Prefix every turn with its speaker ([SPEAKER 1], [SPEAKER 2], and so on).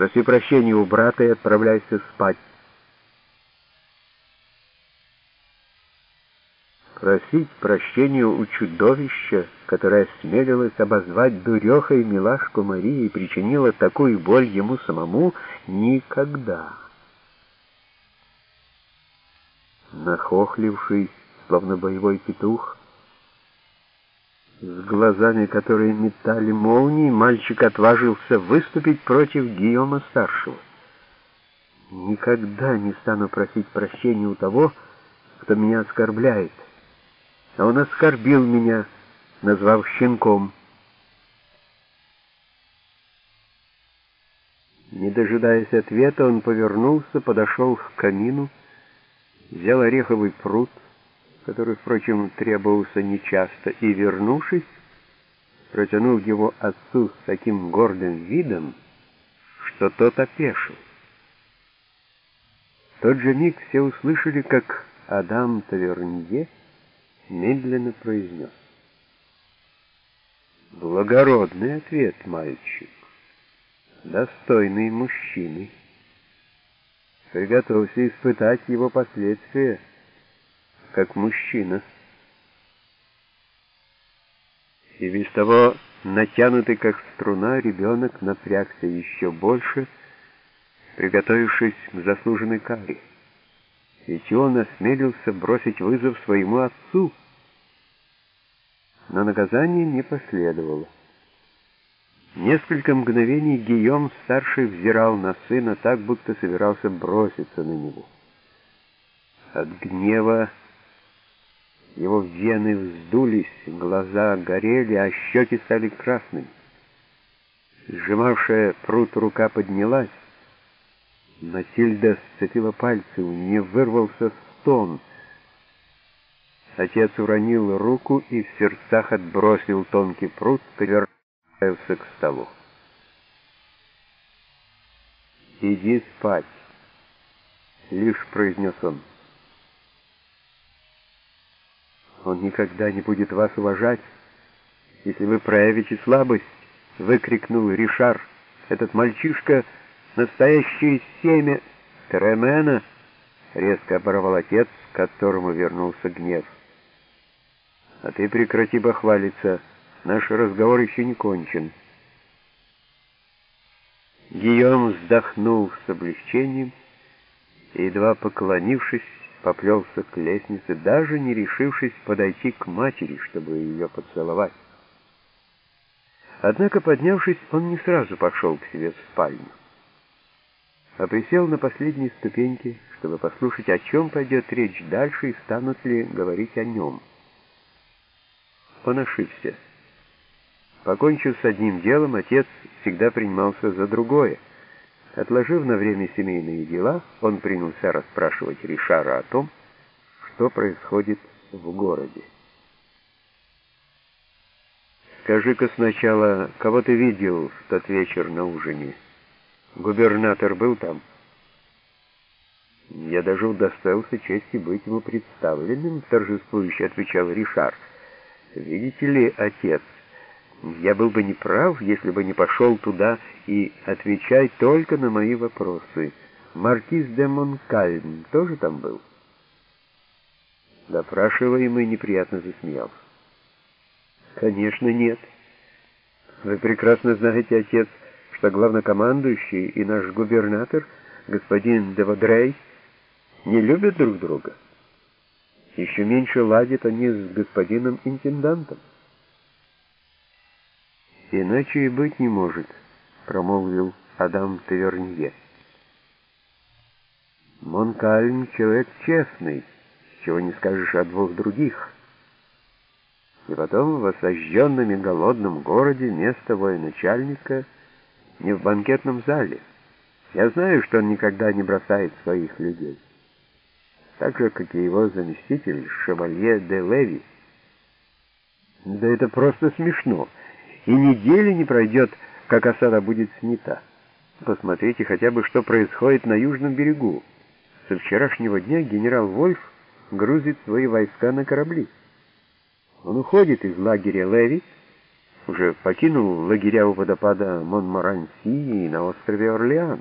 [SPEAKER 1] Проси прощения у брата и отправляйся спать. Просить прощения у чудовища, которое осмелилось обозвать дурехой милашку Марии и причинило такую боль ему самому, никогда. Нахохлившись, словно боевой петух, с глазами, которые метали молнии, мальчик отважился выступить против Гийома-старшего. «Никогда не стану просить прощения у того, кто меня оскорбляет. А он оскорбил меня, назвав щенком». Не дожидаясь ответа, он повернулся, подошел к камину, взял ореховый пруд, который, впрочем, требовался нечасто, и, вернувшись, протянул его отцу с таким гордым видом, что тот опешил. В тот же миг все услышали, как Адам Тавернье медленно произнес. «Благородный ответ, мальчик, достойный мужчины. Приготовься испытать его последствия» как мужчина. И без того натянутый как струна ребенок напрягся еще больше, приготовившись к заслуженной каре. Ведь он осмелился бросить вызов своему отцу, но наказание не последовало. Несколько мгновений Гийом старший взирал на сына так, будто собирался броситься на него. От гнева его вены вздулись, глаза горели, а щеки стали красными. Сжимавшая пруд рука поднялась. Матильда сцепила пальцы, у нее вырвался стон. Отец уронил руку и в сердцах отбросил тонкий пруд, привернулся к столу. «Иди спать», — лишь произнес он. Он никогда не будет вас уважать, если вы проявите слабость, — выкрикнул Ришар. Этот мальчишка — настоящее семя Тремена, — резко оборвал отец, к которому вернулся гнев. А ты прекрати бахвалиться, наш разговор еще не кончен. Гийом вздохнул с облегчением и, едва поклонившись, поплелся к лестнице, даже не решившись подойти к матери, чтобы ее поцеловать. Однако, поднявшись, он не сразу пошел к себе в спальню, а присел на последней ступеньке, чтобы послушать, о чем пойдет речь дальше и станут ли говорить о нем. Он ошибся. Покончив с одним делом, отец всегда принимался за другое — Отложив на время семейные дела, он принялся расспрашивать Ришара о том, что происходит в городе. «Скажи-ка сначала, кого ты видел в тот вечер на ужине? Губернатор был там?» «Я даже удостоился чести быть ему представленным», — торжествующе отвечал Ришар. «Видите ли, отец, я был бы неправ, если бы не пошел туда и отвечай только на мои вопросы. Маркиз де Монкальм тоже там был? Допрашиваемый неприятно засмеялся. Конечно, нет. Вы прекрасно знаете, отец, что главнокомандующий и наш губернатор, господин Девадрей, не любят друг друга. Еще меньше ладят они с господином интендантом. «Иначе и быть не может», — промолвил Адам Тавернье. «Монкальм — человек честный, чего не скажешь о двух других. И потом в осажденном и голодном городе место военачальника не в банкетном зале. Я знаю, что он никогда не бросает своих людей. Так же, как и его заместитель Шевалье де Леви. Да это просто смешно» и недели не пройдет, как осада будет снята. Посмотрите хотя бы, что происходит на южном берегу. Со вчерашнего дня генерал Вольф грузит свои войска на корабли. Он уходит из лагеря Леви, уже покинул лагеря у водопада Монморанси и на острове Орлеан.